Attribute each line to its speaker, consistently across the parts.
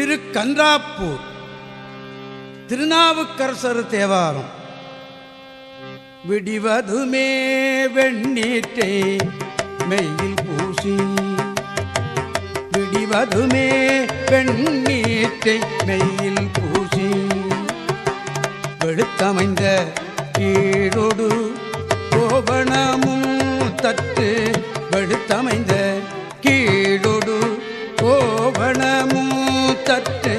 Speaker 1: திரு கன்றாப்பூர் திருநாவுக்கரசர் தேவாரம். விடிவதுமே வெண்ணீற்றை மெயில் பூசி. விடிவதுமே வெண்ணீற்றை மெயில் பூசி. வெளுத்தமைந்த கீழோடு கோபணமும் தட்டு வெளுத்தமைந்த தட்டு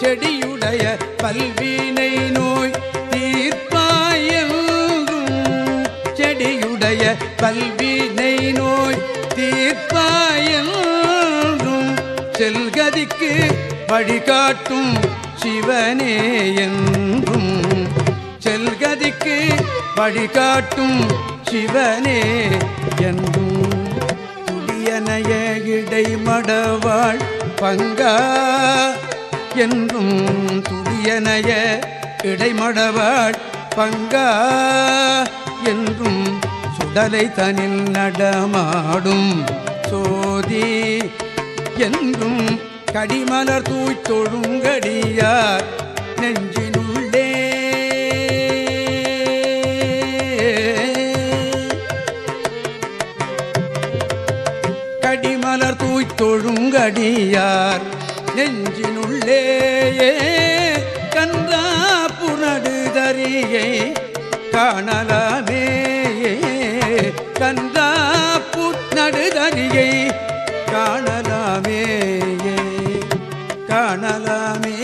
Speaker 1: செடியுடைய பல்வினை நோய் தீர்ப்பாயும் செடியுடைய பல்வினை நோய் தீர்ப்பாயும் செல்கதிக்கு வழிகாட்டும் சிவனே என்றும் செல்கதிக்கு வழிகாட்டும் சிவனே என்றும் துடியனைய இடைமடவாள் பங்கா என்றும் துடியனைய இடைமடவாள் பங்கா என்றும் சுடலை தனில் நடமாடும் சோதி என்றும் கடிமலர் தூய் தொழுங்கடியார் நெஞ்சினுள்ளே. கடிமலர் தூய் நெஞ்சினுள்ளேயே நெஞ்சினுள்ளே கன்றா புனடுதறியை காணலாமே கன்றா புனடுதறியை காணலாமே காணலாமே.